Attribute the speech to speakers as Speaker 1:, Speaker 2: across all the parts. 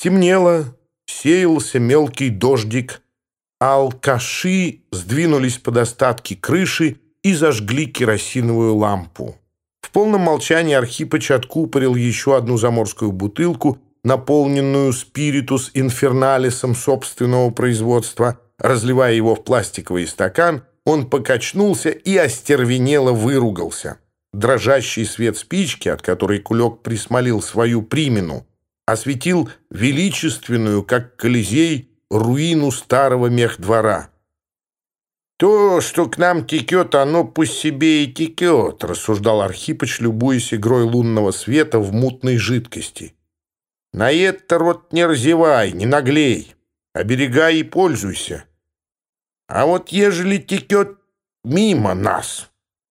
Speaker 1: Стемнело, сеялся мелкий дождик, а алкаши сдвинулись под остатки крыши и зажгли керосиновую лампу. В полном молчании Архипыч откупорил еще одну заморскую бутылку, наполненную спиритус инферналисом собственного производства. Разливая его в пластиковый стакан, он покачнулся и остервенело выругался. Дрожащий свет спички, от которой кулек присмолил свою примину, осветил величественную, как Колизей, руину старого мехдвора. «То, что к нам текет, оно по себе и текет», — рассуждал Архипыч, любуясь игрой лунного света в мутной жидкости. «На это рот не разевай, не наглей, оберегай и пользуйся. А вот ежели текет мимо нас...»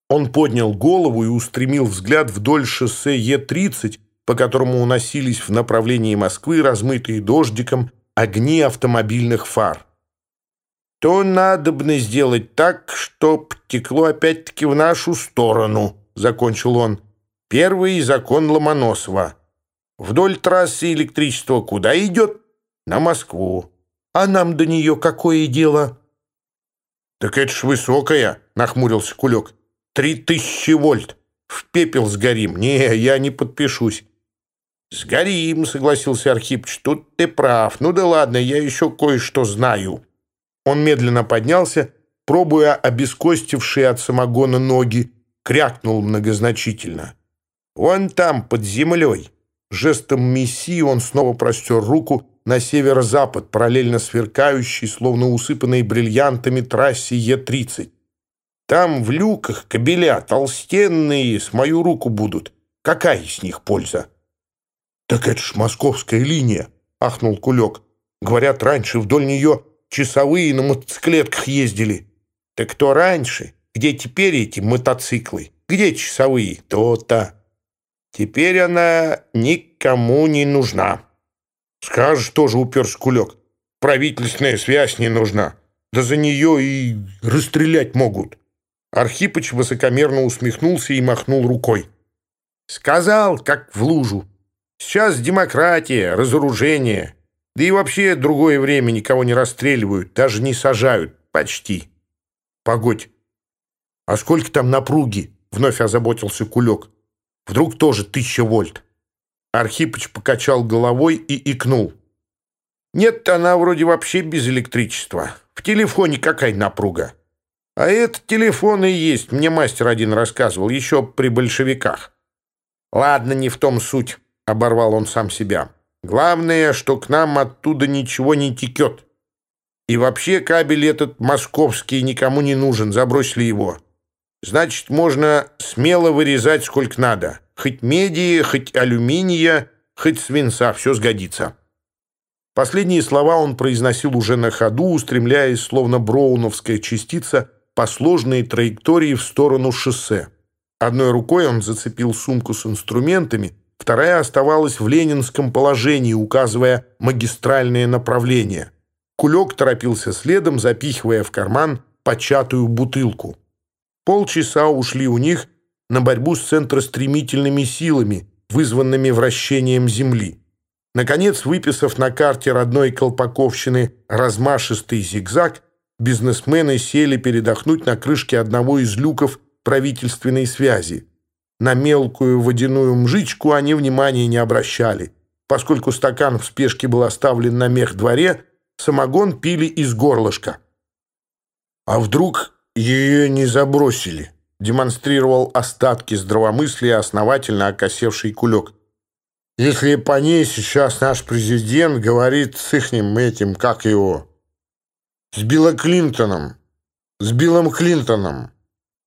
Speaker 1: Он поднял голову и устремил взгляд вдоль шоссе Е-30, по которому уносились в направлении Москвы, размытые дождиком, огни автомобильных фар. «То надобно сделать так, чтоб текло опять-таки в нашу сторону», — закончил он. «Первый закон Ломоносова. Вдоль трассы электричество куда идет? На Москву. А нам до нее какое дело?» «Так это ж высокая», — нахмурился Кулек. Три тысячи вольт. В пепел сгорим. Не, я не подпишусь. «Сгорим», — согласился Архипыч. «Тут ты прав. Ну да ладно, я еще кое-что знаю». Он медленно поднялся, пробуя обескостившие от самогона ноги, крякнул многозначительно. «Вон там, под землей». Жестом мессии он снова простер руку на северо-запад, параллельно сверкающей, словно усыпанной бриллиантами трассе Е-30. Там в люках кабеля толстенные с мою руку будут. Какая из них польза? Так это ж московская линия, ахнул Кулек. Говорят, раньше вдоль нее часовые на мотоциклетках ездили. Так кто раньше? Где теперь эти мотоциклы? Где часовые? То-то. Теперь она никому не нужна. Скажешь, тоже уперся Кулек. Правительственная связь не нужна. Да за нее и расстрелять могут. Архипыч высокомерно усмехнулся и махнул рукой. «Сказал, как в лужу. Сейчас демократия, разоружение. Да и вообще другое время никого не расстреливают, даже не сажают. Почти. Погодь. А сколько там напруги? Вновь озаботился Кулек. Вдруг тоже тысяча вольт. Архипыч покачал головой и икнул. Нет, она вроде вообще без электричества. В телефоне какая напруга? А это телефон и есть, мне мастер один рассказывал, еще при большевиках. Ладно, не в том суть. оборвал он сам себя. Главное, что к нам оттуда ничего не текет. И вообще кабель этот московский никому не нужен, забросили его. Значит, можно смело вырезать сколько надо. Хоть меди, хоть алюминия, хоть свинца, все сгодится. Последние слова он произносил уже на ходу, устремляясь, словно броуновская частица, по сложной траектории в сторону шоссе. Одной рукой он зацепил сумку с инструментами, Вторая оставалась в ленинском положении, указывая магистральное направление. Кулек торопился следом, запихивая в карман початую бутылку. Полчаса ушли у них на борьбу с центростремительными силами, вызванными вращением Земли. Наконец, выписав на карте родной Колпаковщины размашистый зигзаг, бизнесмены сели передохнуть на крышке одного из люков правительственной связи – На мелкую водяную мжичку они внимания не обращали. Поскольку стакан в спешке был оставлен на мех дворе, самогон пили из горлышка. «А вдруг ее не забросили?» демонстрировал остатки здравомыслия основательно окосевший кулек. «Если по ней сейчас наш президент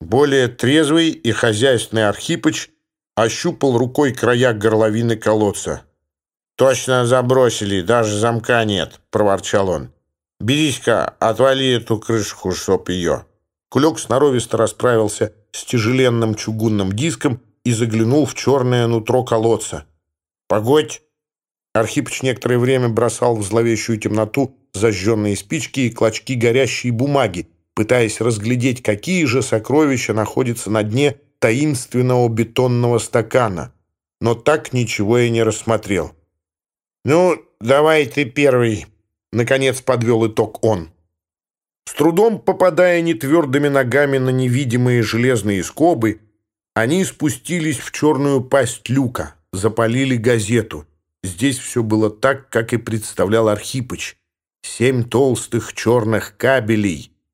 Speaker 1: говорит с ихним этим, как его, с Билла Клинтоном. С Биллом Клинтоном. Более трезвый и хозяйственный Архипыч ощупал рукой края горловины колодца. «Точно забросили, даже замка нет», — проворчал он. «Берись-ка, отвали эту крышку, чтоб ее». Кулек сноровисто расправился с тяжеленным чугунным диском и заглянул в черное нутро колодца. «Погодь!» Архипыч некоторое время бросал в зловещую темноту зажженные спички и клочки горящей бумаги, пытаясь разглядеть, какие же сокровища находятся на дне таинственного бетонного стакана, но так ничего и не рассмотрел. «Ну, давай ты первый», — наконец подвел итог он. С трудом попадая нетвердыми ногами на невидимые железные скобы, они спустились в черную пасть люка, запалили газету. Здесь все было так, как и представлял Архипыч. Семь толстых черных кабелей —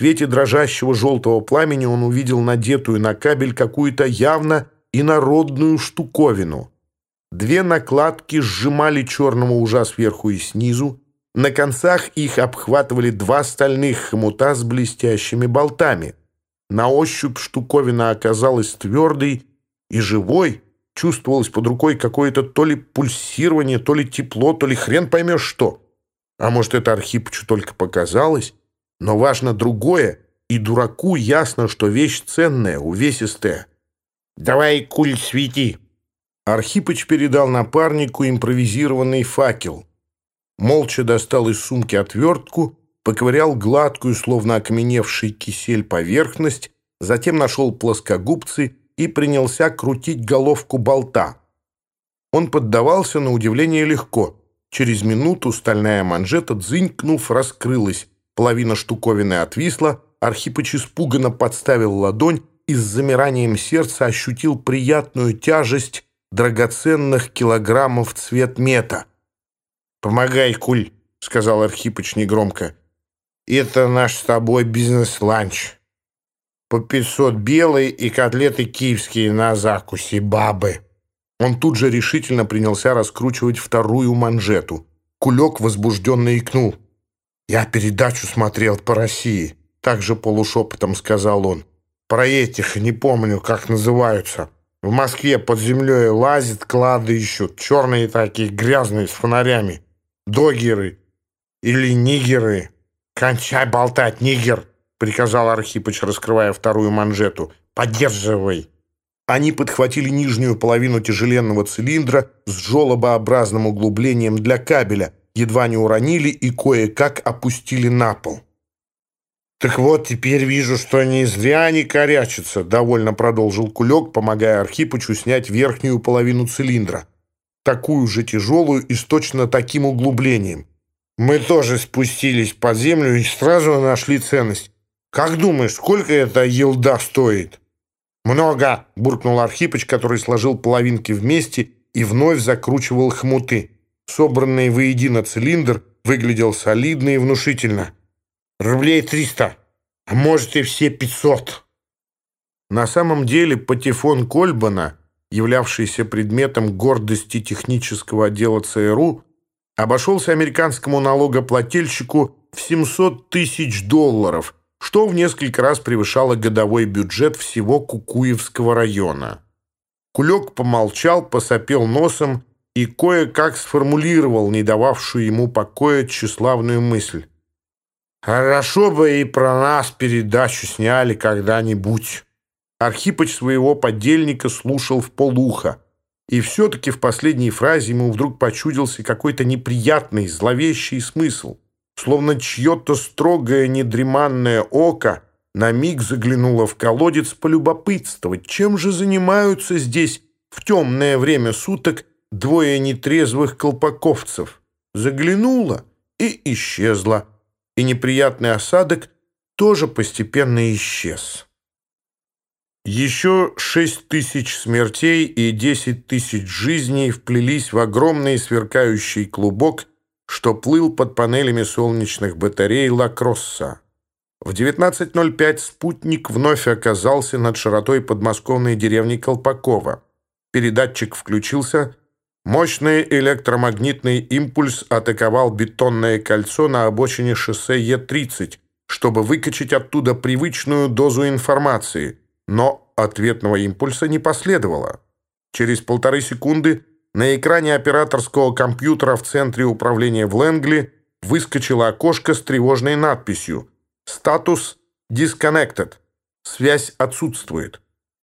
Speaker 1: будто откормившиеся за лето ужи, струились из темноты в темноту, суля ловкому и предприимчивому человеку ежедневный бизнес-ланч в баре с мигающими разноцветными лампочками и благосклонность кукуевских дам в черных колготках. «Гля, это что за елдовина такая?» — воскликнул Кулек, тыча куда-то пальцем. Архипыч поднес горящую газету поближе. В свете дрожащего желтого пламени он увидел надетую на кабель какую-то явно инородную штуковину. Две накладки сжимали черного ужа сверху и снизу. На концах их обхватывали два стальных хомута с блестящими болтами. На ощупь штуковина оказалась твердой и живой, Чувствовалось под рукой какое-то то ли пульсирование, то ли тепло, то ли хрен поймешь что. А может, это Архипычу только показалось? Но важно другое, и дураку ясно, что вещь ценная, увесистая. «Давай, куль, свети!» Архипыч передал напарнику импровизированный факел. Молча достал из сумки отвертку, поковырял гладкую, словно окаменевший кисель поверхность, затем нашел плоскогубцы и принялся крутить головку болта. Он поддавался на удивление легко. Через минуту стальная манжета, дзынькнув, раскрылась. Половина штуковины отвисла, Архипыч испуганно подставил ладонь и с замиранием сердца ощутил приятную тяжесть драгоценных килограммов цвет мета. «Помогай, Куль», — сказал Архипыч негромко. «Это наш с тобой бизнес-ланч» по 500 белые и котлеты киевские на закуси бабы. Он тут же решительно принялся раскручивать вторую манжету. Кулек возбужденно икнул. «Я передачу смотрел по России», — также полушепотом сказал он. «Про этих не помню, как называются. В Москве под землей лазят, клады ищут, черные такие, грязные, с фонарями. Догеры или нигеры. Кончай болтать, нигер!» — приказал Архипыч, раскрывая вторую манжету. «Поддерживай!» Они подхватили нижнюю половину тяжеленного цилиндра с желобообразным углублением для кабеля, едва не уронили и кое-как опустили на пол. «Так вот, теперь вижу, что не зря они корячатся», — довольно продолжил Кулек, помогая Архипычу снять верхнюю половину цилиндра. Такую же тяжелую и с точно таким углублением. «Мы тоже спустились под землю и сразу нашли ценность. «Как думаешь, сколько эта елда стоит?» «Много!» — буркнул Архипыч, который сложил половинки вместе и вновь закручивал хмуты. Собранный воедино цилиндр выглядел солидно и внушительно. «Рублей триста, а может и все пятьсот!» На самом деле патефон Кольбана, являвшийся предметом гордости технического отдела ЦРУ, обошелся американскому налогоплательщику в 700 тысяч долларов – что в несколько раз превышало годовой бюджет всего Кукуевского района. Кулек помолчал, посопел носом и кое-как сформулировал не дававшую ему покоя тщеславную мысль. «Хорошо бы и про нас передачу сняли когда-нибудь». Архипыч своего подельника слушал в полуха. И все-таки в последней фразе ему вдруг почудился какой-то неприятный, зловещий смысл словно чье-то строгое недреманное око на миг заглянуло в колодец полюбопытствовать, чем же занимаются здесь в темное время суток двое нетрезвых колпаковцев. Заглянула и исчезла, и неприятный осадок тоже постепенно исчез. Еще шесть тысяч смертей и десять тысяч жизней вплелись в огромный сверкающий клубок – что плыл под панелями солнечных батарей Лакросса. В 19.05 спутник вновь оказался над широтой подмосковной деревни Колпакова. Передатчик включился. Мощный электромагнитный импульс атаковал бетонное кольцо на обочине шоссе Е-30, чтобы выкачать оттуда привычную дозу информации. Но ответного импульса не последовало. Через полторы секунды на экране операторского компьютера в центре управления в Лэнгли выскочило окошко с тревожной надписью «Статус disconnected». Связь отсутствует.